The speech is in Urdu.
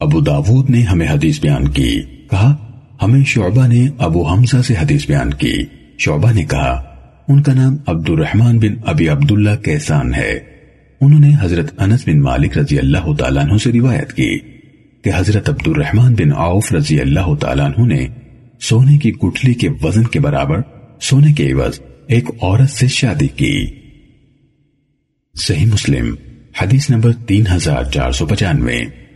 ابو داود نے ہمیں حدیث بیان کی۔ کہا، ہمیں شعبہ نے ابو حمزہ سے حدیث بیان کی۔ شعبہ نے کہا، ان کا نام عبد الرحمن بن ابی عبداللہ کیسان ہے۔ انہوں نے حضرت انس بن مالک رضی اللہ تعالیٰ عنہ سے روایت کی کہ حضرت عبد الرحمن بن عوف رضی اللہ تعالیٰ عنہ نے سونے کی گٹھلی کے وزن کے برابر سونے کے عوض ایک عورت سے شادی کی۔ صحیح مسلم، حدیث نمبر تین ہزار چار سو پچانوے۔